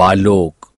बालोक